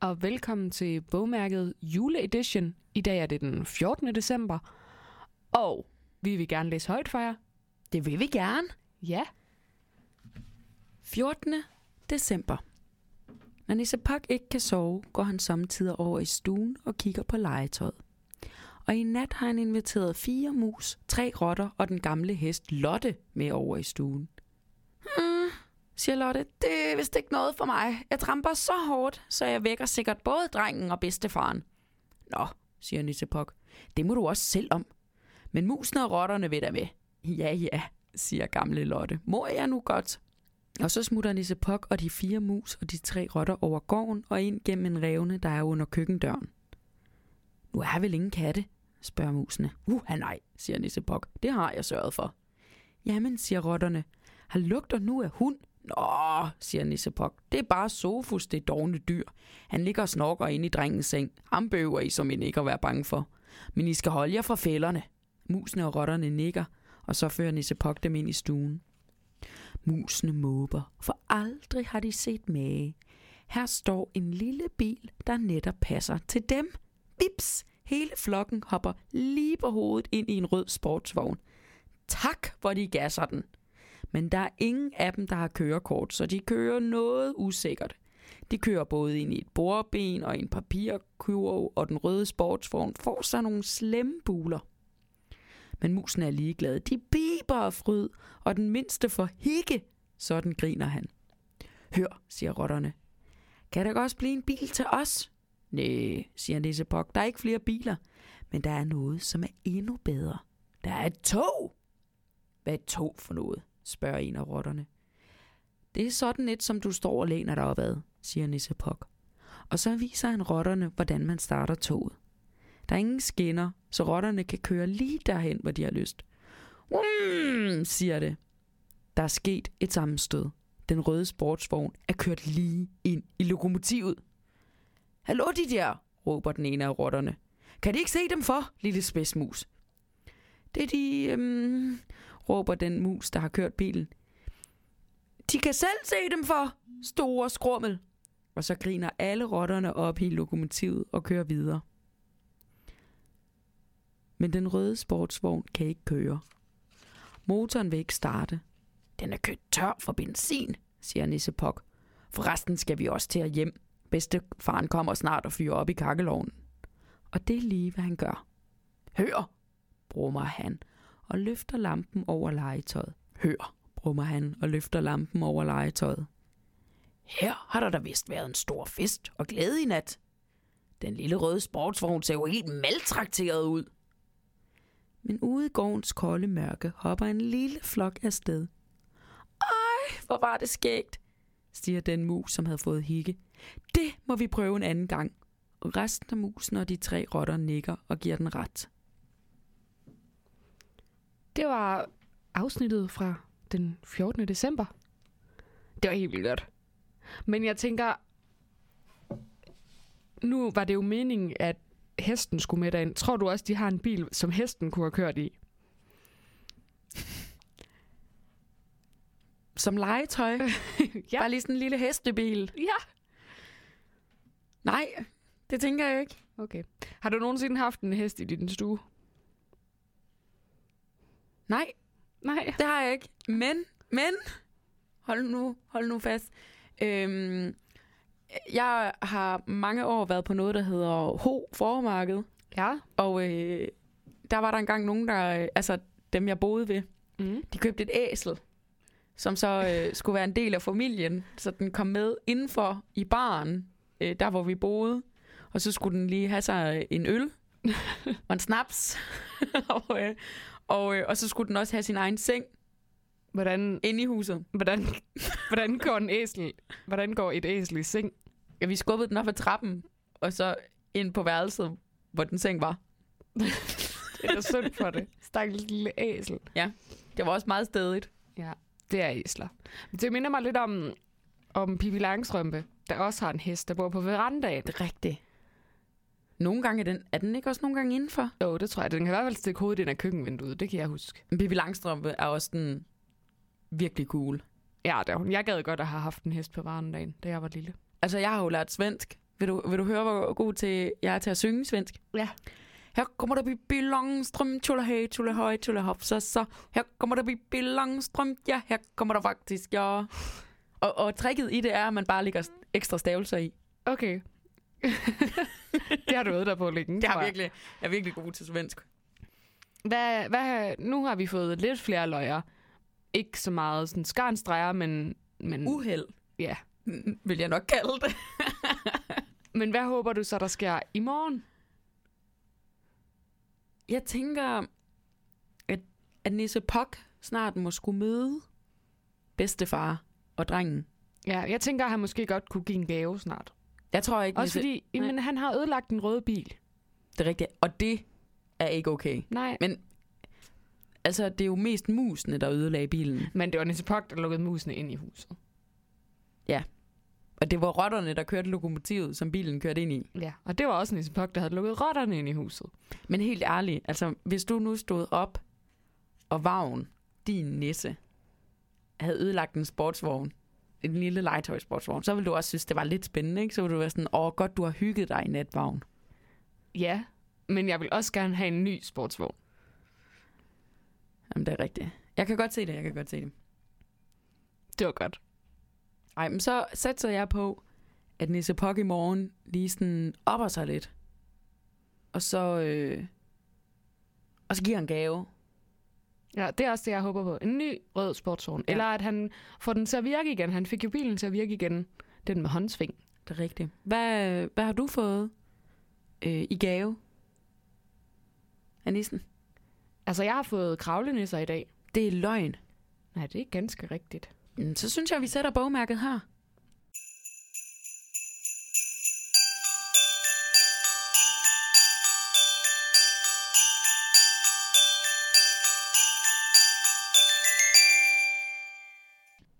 og velkommen til bogmærket juleedition. I dag er det den 14. december, og vi vil gerne læse højt for jer. Det vil vi gerne. Ja, 14. december. Når Nisse ikke kan sove, går han samtidig over i stuen og kigger på legetøjet. Og i nat har han inviteret fire mus, tre rotter og den gamle hest Lotte med over i stuen. Siger Lotte, det er vist ikke noget for mig. Jeg tramper så hårdt, så jeg vækker sikkert både drengen og bedstefaren. Nå, siger Nissepok. Det må du også selv om. Men musene og rotterne ved der med. Ja, ja, siger gamle Lotte. Må jeg nu godt? Og så smutter Nissepok og de fire mus og de tre rotter over gården og ind gennem en revne, der er under køkkendøren. Nu er vel ingen katte, spørger musene. Uha nej, siger Nissepok. Det har jeg sørget for. Jamen, siger rotterne. Har lugter nu af hund. Nå, siger Nissepok, Det er bare Sofus, det dogne dyr. Han ligger og snorker ind i drengens seng. Ham behøver I som ikke at være bange for. Men I skal holde jer fra fælderne. Musene og rotterne nikker, og så fører Nissepok dem ind i stuen. Musene måber, for aldrig har de set mage. Her står en lille bil, der netop passer til dem. Vips! Hele flokken hopper lige på hovedet ind i en rød sportsvogn. Tak, hvor de gasser den. Men der er ingen af dem, der har kørekort, så de kører noget usikkert. De kører både ind i et bordben og en papirkurv, og den røde sportsvogn får sig nogle slemme buler. Men musen er ligeglad. De biber af fryd, og den mindste får hikke. Sådan griner han. Hør, siger rotterne. Kan der også blive en bil til os? Nej, siger Nissepok. Der er ikke flere biler. Men der er noget, som er endnu bedre. Der er et tog. Hvad er et tog for noget? Spørger en af rotterne. Det er sådan et, som du står og læner dig op ad, siger Nissepok. Og så viser han rotterne, hvordan man starter toget. Der er ingen skinner, så rotterne kan køre lige derhen, hvor de har lyst. Mm, siger det. Der er sket et sammenstød. Den røde sportsvogn er kørt lige ind i lokomotivet. Hallo de der, råber den ene af rotterne. Kan de ikke se dem for, lille spidsmus? Det er de, øhm, råber den mus, der har kørt bilen. De kan selv se dem for, store skrummel. Og så griner alle rotterne op i lokomotivet og kører videre. Men den røde sportsvogn kan ikke køre. Motoren vil ikke starte. Den er kørt tør for benzin, siger Nisse Pok. Forresten skal vi også til at hjem. Bedste faren kommer snart og fyrer op i kakkelovnen. Og det er lige, hvad han gør. Hør, brummer han og løfter lampen over legetøjet. Hør, brummer han og løfter lampen over legetøjet. Her har der da vist været en stor fest og glæde i nat. Den lille røde sportsvogn ser jo helt maltrakteret ud. Men ude i gårdens kolde mørke hopper en lille flok afsted. Ej, hvor var det skægt, siger den mus, som havde fået hikke. Det må vi prøve en anden gang. Resten af musen og de tre rotter nikker og giver den ret det var afsnittet fra den 14. december. Det var helt vildt godt. Men jeg tænker, nu var det jo meningen, at hesten skulle med derind. Tror du også, de har en bil, som hesten kunne have kørt i? Som legetøj. Ja. Bare lige sådan en lille hestebil. Ja. Nej, det tænker jeg ikke. Okay. Har du nogensinde haft en hest i din stue? Nej, Nej. det har jeg ikke. Men, men, hold nu, hold nu fast. Øhm, jeg har mange år været på noget, der hedder Ho Formarked. Ja. Og øh, der var der engang nogen, der, øh, altså dem jeg boede ved, Mm. de købte et æsel, som så øh, skulle være en del af familien. Så den kom med indenfor i baren, øh, der hvor vi boede. Og så skulle den lige have sig en øl og en snaps. og, øh, og, øh, og så skulle den også have sin egen seng Hvordan, inde i huset. hvordan, hvordan går en æsel? Hvordan går et æsel i seng? Ja, vi skubbede den op ad trappen, og så ind på værelset, hvor den seng var. Det er da synd for det. Stakkels lille æsel. Det var også meget stedigt. Ja, det er æsler. Det minder mig lidt om, om Pippi Langstrømpe, der også har en hest, der bor på verandaen. Det er rigtigt. Nogle gange er den, er den ikke også nogle gange indenfor? Jo, det tror jeg. Den kan i hvert fald stikke hovedet ind af køkkenvinduet. Det kan jeg huske. Men Pippi Langstrømpe er også den virkelig cool. Ja, det er hun. Jeg gad godt at have haft en hest på verandaen, da jeg var lille. Altså, jeg har jo lært svensk, Vil du, vil du høre, hvor god til jeg er til at synge svensk? Ja. Her kommer der Bibi Langstrøm, tjulle hey, tjulle høj, tjulle hop, så så. Her kommer der Bibi Langstrøm, ja, her kommer der faktisk, ja. Og, og tricket i det er, at man bare lægger ekstra stavelser i. Okay. det har du øvet dig på længe. Det er jeg. virkelig, jeg er virkelig god til svensk. Hvad, hvad, nu har vi fået lidt flere løjer. Ikke så meget sådan skarnstreger, men, men, Uheld, ja. vil jeg nok kalde det. men hvad håber du så, der sker i morgen? Jeg tænker, at, at Nisse Pok snart må skulle møde bedstefar og drengen. Ja, jeg tænker, at han måske godt kunne give en gave snart. Jeg tror ikke, Også fordi, jamen, han har ødelagt den røde bil. det er rigtigt. Og det er ikke okay. Nej, Men altså, det er jo mest musene, der ødelagde bilen. men det var Nisse Pok, der lukkede musene ind i huset. Og det var rotterne, der kørte lokomotivet, som bilen kørte ind i. Ja, og det var også Nisse Pok, der havde lukket rotterne ind i huset. Men helt ærligt, altså, hvis du nu stod op, og vagn, din nisse, havde ødelagt en sportsvogn, en lille legetøjssportsvogn, så ville du også synes, det var lidt spændende, ikke? Så ville du være sådan, åh, godt, du har hygget dig i natvagn. Ja, men jeg vil også gerne have en ny sportsvogn. Jamen, det er rigtigt. Jeg kan godt se det, jeg kan godt se det. Det var godt. Ej, men så satser jeg på, at Nisse Pok i morgen lige sådan opper sig lidt. Og så, øh, og så giver en gave. Ja, det er også det, jeg håber på. En ny rød sportsvogn. Ja. Eller at han får den til at virke igen. Han fik jo bilen til at virke igen. Den med håndsving. Det er rigtigt. Hvad, hvad har du fået øh, i gave af nissen? Altså, jeg har fået kravlenisser i dag. Det er løgn. Nej, det er ganske rigtigt. Mm, Så synes jeg, vi sætter bogmærket her.